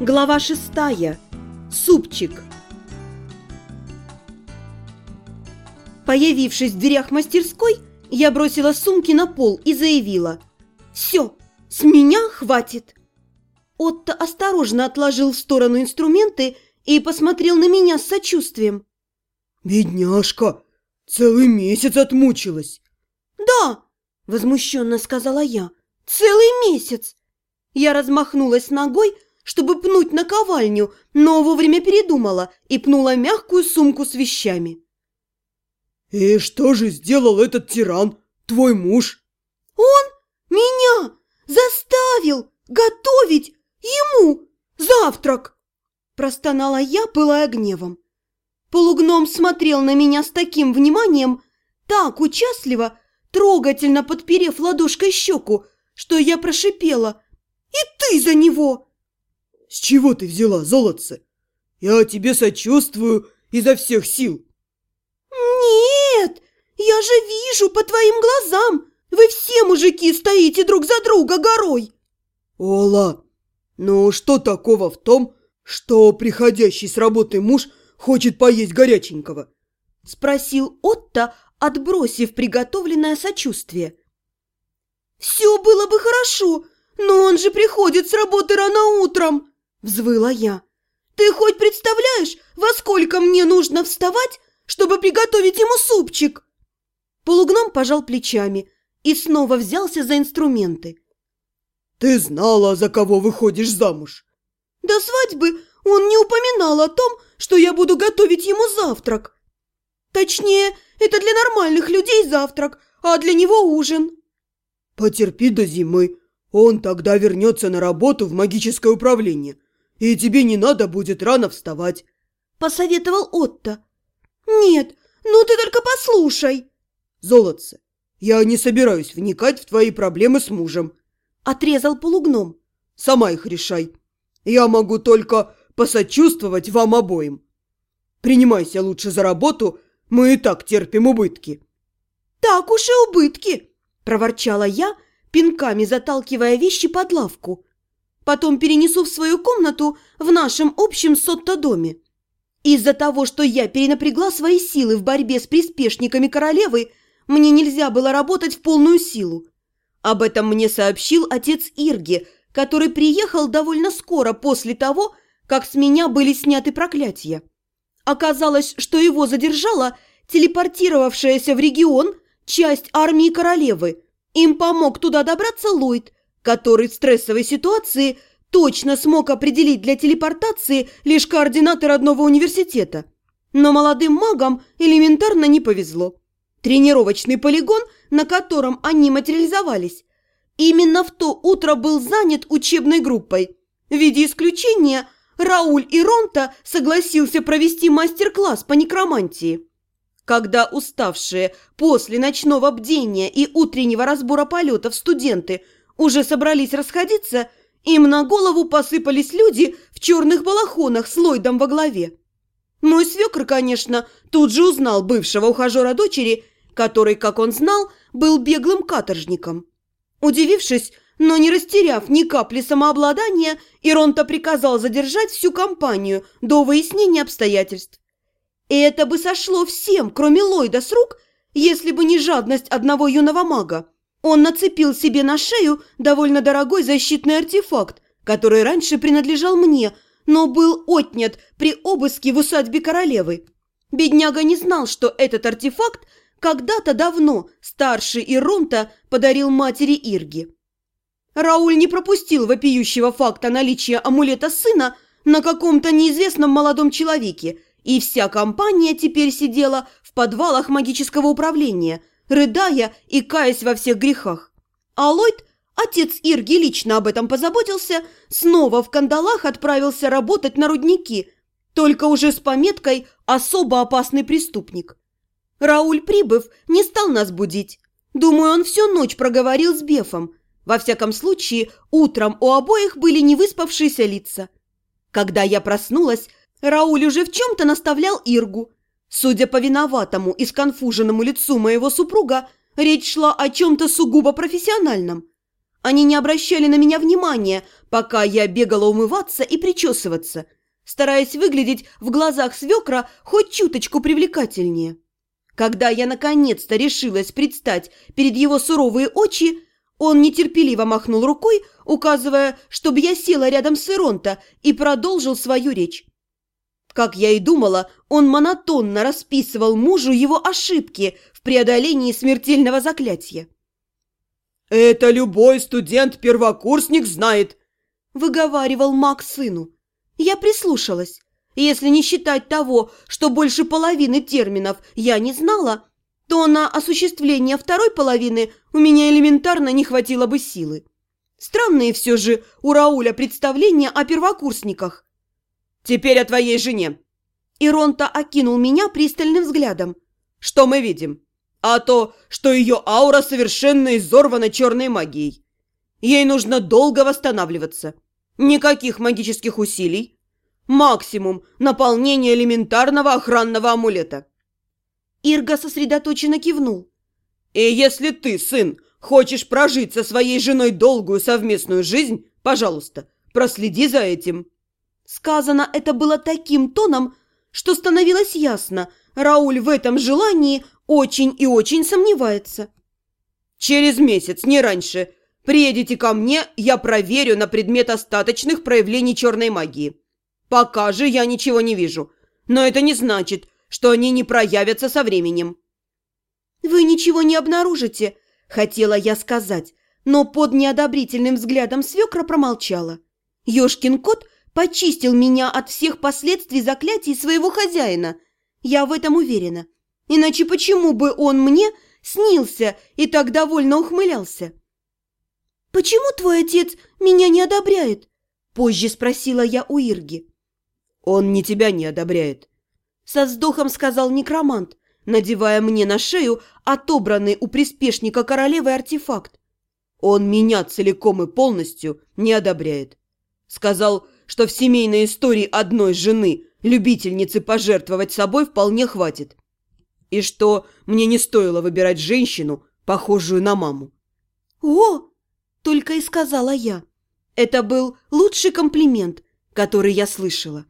Глава шестая. Супчик. Появившись в дверях мастерской, я бросила сумки на пол и заявила. «Все, с меня хватит!» Отто осторожно отложил в сторону инструменты и посмотрел на меня с сочувствием. «Бедняжка, целый месяц отмучилась!» «Да!» – возмущенно сказала я. «Целый месяц!» Я размахнулась ногой, чтобы пнуть наковальню, но вовремя передумала и пнула мягкую сумку с вещами. «И что же сделал этот тиран, твой муж?» «Он меня заставил готовить ему завтрак!» Простонала я, пылая гневом. Полугном смотрел на меня с таким вниманием, так участливо, трогательно подперев ладошкой щеку, что я прошипела. «И ты за него!» «С чего ты взяла, золотце? Я тебе сочувствую изо всех сил!» «Нет, я же вижу по твоим глазам! Вы все, мужики, стоите друг за друга горой!» «Ола, ну что такого в том, что приходящий с работы муж хочет поесть горяченького?» Спросил Отто, отбросив приготовленное сочувствие. «Все было бы хорошо, но он же приходит с работы рано утром!» Взвыла я. «Ты хоть представляешь, во сколько мне нужно вставать, чтобы приготовить ему супчик?» Полугном пожал плечами и снова взялся за инструменты. «Ты знала, за кого выходишь замуж?» «До свадьбы он не упоминал о том, что я буду готовить ему завтрак. Точнее, это для нормальных людей завтрак, а для него ужин». «Потерпи до зимы, он тогда вернется на работу в магическое управление и тебе не надо будет рано вставать», – посоветовал Отто. «Нет, ну ты только послушай!» «Золотце, я не собираюсь вникать в твои проблемы с мужем», – отрезал полугном. «Сама их решай. Я могу только посочувствовать вам обоим. Принимайся лучше за работу, мы и так терпим убытки». «Так уж и убытки!» – проворчала я, пинками заталкивая вещи под лавку. Потом перенесу в свою комнату в нашем общем сотто-доме. Из-за того, что я перенапрягла свои силы в борьбе с приспешниками королевы, мне нельзя было работать в полную силу. Об этом мне сообщил отец Ирги, который приехал довольно скоро после того, как с меня были сняты проклятия. Оказалось, что его задержала телепортировавшаяся в регион часть армии королевы. Им помог туда добраться Ллойд – который в стрессовой ситуации точно смог определить для телепортации лишь координаты родного университета. Но молодым магам элементарно не повезло. Тренировочный полигон, на котором они материализовались, именно в то утро был занят учебной группой. В виде исключения Рауль и Ронта согласился провести мастер-класс по некромантии. Когда уставшие после ночного бдения и утреннего разбора полетов студенты – уже собрались расходиться, им на голову посыпались люди в черных балахонах с Ллойдом во главе. Мой свекр, конечно, тут же узнал бывшего ухажера дочери, который, как он знал, был беглым каторжником. Удивившись, но не растеряв ни капли самообладания, Иронта приказал задержать всю компанию до выяснения обстоятельств. И это бы сошло всем, кроме Ллойда, с рук, если бы не жадность одного юного мага. Он нацепил себе на шею довольно дорогой защитный артефакт, который раньше принадлежал мне, но был отнят при обыске в усадьбе королевы. Бедняга не знал, что этот артефакт когда-то давно старший Иронта подарил матери Ирги. Рауль не пропустил вопиющего факта наличия амулета сына на каком-то неизвестном молодом человеке, и вся компания теперь сидела в подвалах магического управления – рыдая и каясь во всех грехах. А Ллойд, отец Ирги, лично об этом позаботился, снова в кандалах отправился работать на рудники, только уже с пометкой «особо опасный преступник». Рауль, прибыв, не стал нас будить. Думаю, он всю ночь проговорил с Бефом. Во всяком случае, утром у обоих были невыспавшиеся лица. Когда я проснулась, Рауль уже в чем-то наставлял Иргу. Судя по виноватому и сконфуженному лицу моего супруга, речь шла о чем-то сугубо профессиональном. Они не обращали на меня внимания, пока я бегала умываться и причесываться, стараясь выглядеть в глазах свекра хоть чуточку привлекательнее. Когда я наконец-то решилась предстать перед его суровые очи, он нетерпеливо махнул рукой, указывая, чтобы я села рядом с Иронта и продолжил свою речь. Как я и думала, он монотонно расписывал мужу его ошибки в преодолении смертельного заклятия. «Это любой студент-первокурсник знает», – выговаривал Мак сыну. Я прислушалась. Если не считать того, что больше половины терминов я не знала, то на осуществление второй половины у меня элементарно не хватило бы силы. Странные все же у Рауля представления о первокурсниках. «Теперь о твоей жене». Иронта окинул меня пристальным взглядом. «Что мы видим?» а то, что ее аура совершенно изорвана черной магией. Ей нужно долго восстанавливаться. Никаких магических усилий. Максимум наполнения элементарного охранного амулета. Ирга сосредоточенно кивнул. И если ты, сын, хочешь прожить со своей женой долгую совместную жизнь, пожалуйста, проследи за этим. Сказано это было таким тоном, что становилось ясно, Рауль в этом желании очень и очень сомневается. Через месяц, не раньше, приедете ко мне, я проверю на предмет остаточных проявлений черной магии. Пока же я ничего не вижу, но это не значит, что они не проявятся со временем. Вы ничего не обнаружите, хотела я сказать, но под неодобрительным взглядом свекра промолчала. Ёшкин кот почистил меня от всех последствий заклятий своего хозяина. Я в этом уверена. Иначе почему бы он мне снился и так довольно ухмылялся? «Почему твой отец меня не одобряет?» Позже спросила я у Ирги. «Он не тебя не одобряет», — со вздохом сказал некромант, надевая мне на шею отобранный у приспешника королевы артефакт. «Он меня целиком и полностью не одобряет. Сказал, что в семейной истории одной жены, любительницы пожертвовать собой, вполне хватит и что мне не стоило выбирать женщину, похожую на маму. «О!» – только и сказала я. Это был лучший комплимент, который я слышала.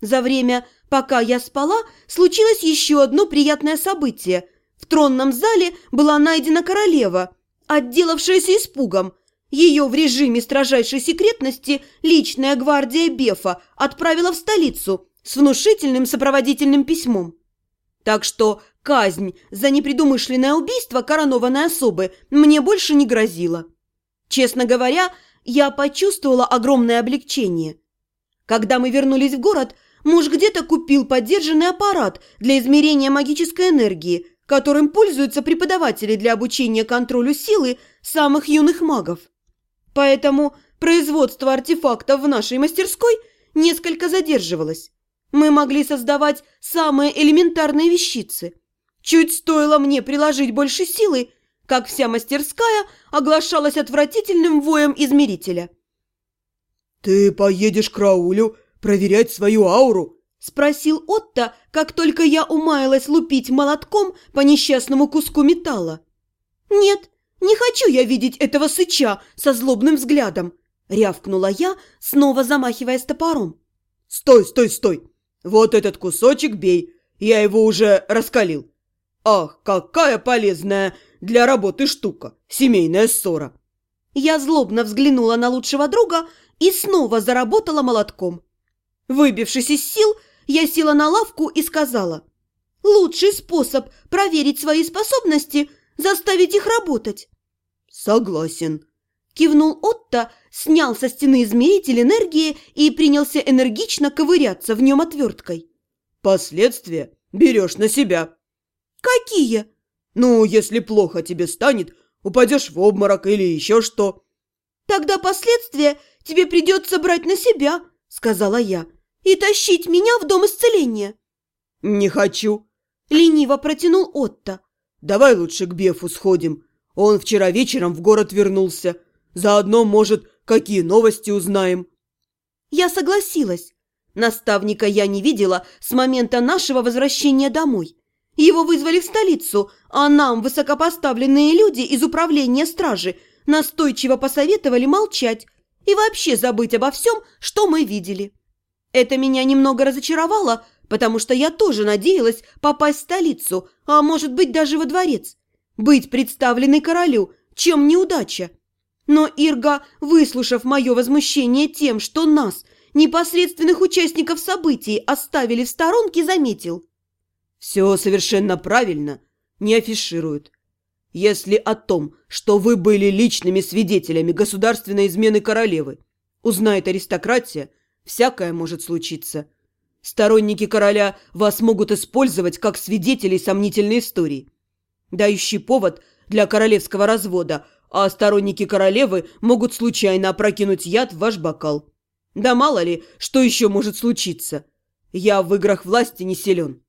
За время, пока я спала, случилось еще одно приятное событие. В тронном зале была найдена королева, отделавшаяся испугом. Ее в режиме строжайшей секретности личная гвардия Бефа отправила в столицу с внушительным сопроводительным письмом. Так что казнь за непредумышленное убийство коронованной особы мне больше не грозила. Честно говоря, я почувствовала огромное облегчение. Когда мы вернулись в город, муж где-то купил поддержанный аппарат для измерения магической энергии, которым пользуются преподаватели для обучения контролю силы самых юных магов. Поэтому производство артефактов в нашей мастерской несколько задерживалось. Мы могли создавать самые элементарные вещицы. Чуть стоило мне приложить больше силы, как вся мастерская оглашалась отвратительным воем измерителя. «Ты поедешь к Раулю проверять свою ауру?» – спросил Отто, как только я умаялась лупить молотком по несчастному куску металла. «Нет, не хочу я видеть этого сыча со злобным взглядом», – рявкнула я, снова замахиваясь топором. «Стой, стой, стой! Вот этот кусочек бей, я его уже раскалил. Ах, какая полезная для работы штука, семейная ссора. Я злобно взглянула на лучшего друга и снова заработала молотком. Выбившись из сил, я села на лавку и сказала, «Лучший способ проверить свои способности – заставить их работать». «Согласен», – кивнул Отто, снял со стены измеритель энергии и принялся энергично ковыряться в нем отверткой. «Последствия берешь на себя». «Какие?» «Ну, если плохо тебе станет, упадешь в обморок или еще что». «Тогда последствия тебе придется брать на себя», — сказала я, «и тащить меня в дом исцеления». «Не хочу», — лениво протянул Отто. «Давай лучше к Бефу сходим. Он вчера вечером в город вернулся. Заодно, может, какие новости узнаем». Я согласилась. Наставника я не видела с момента нашего возвращения домой. Его вызвали в столицу, а нам высокопоставленные люди из управления стражи настойчиво посоветовали молчать и вообще забыть обо всем, что мы видели. Это меня немного разочаровало, потому что я тоже надеялась попасть в столицу, а может быть даже во дворец. Быть представленной королю, чем неудача. Но Ирга, выслушав мое возмущение тем, что нас, непосредственных участников событий, оставили в сторонке, заметил. «Все совершенно правильно, не афишируют. Если о том, что вы были личными свидетелями государственной измены королевы, узнает аристократия, всякое может случиться. Сторонники короля вас могут использовать как свидетелей сомнительной истории, дающий повод для королевского развода, а сторонники королевы могут случайно опрокинуть яд в ваш бокал. Да мало ли, что еще может случиться. Я в играх власти не силен».